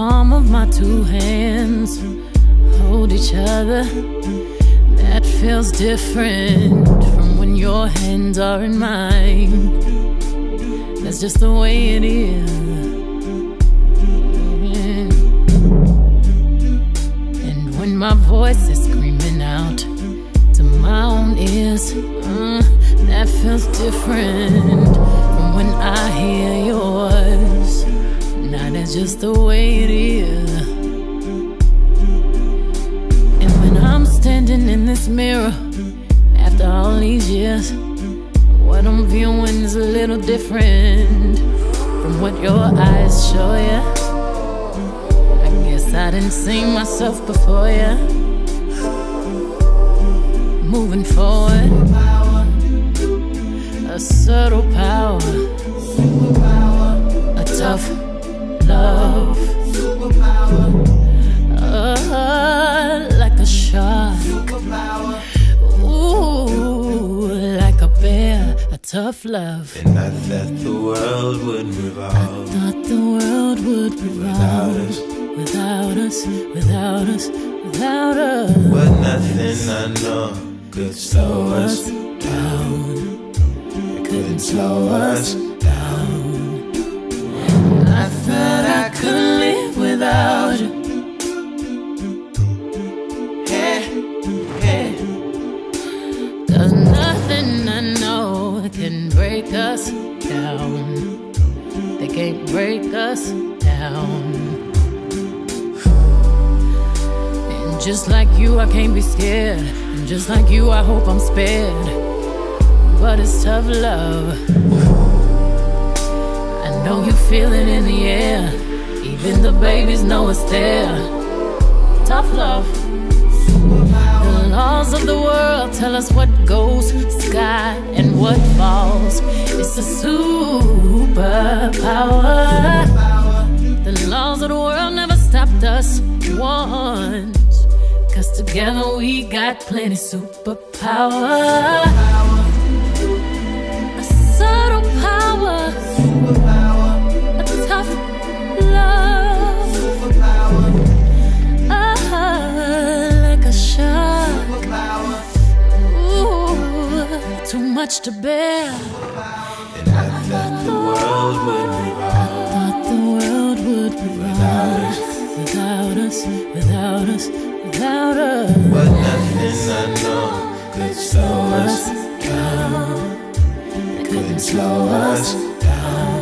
palm of my two hands hold each other, that feels different from when your hands are in mine. That's just the way it is. And when my voice is the way it is. And when I'm standing in this mirror after all these years, what I'm viewing is a little different from what your eyes show ya. I guess I didn't see myself before ya. Moving forward, a subtle power, a tough love. And I thought the world would revolve Thought the world would revolve. without us. without us, without us, without us. But nothing I know could slow us down. It couldn't slow us down. I thought down. They can't break us down. And just like you, I can't be scared. And just like you, I hope I'm spared. But it's tough love. I know you feel it in the air. Even the babies know it's there. Tough love. Laws of the world tell us what goes sky and what falls. It's a superpower. The laws of the world never stopped us once. Cause together we got plenty superpower. Much to bear. And I thought the world would revolve Thought the world would without revolve us. without us, without us, without us. But nothing I know could slow us down. It couldn't slow us down.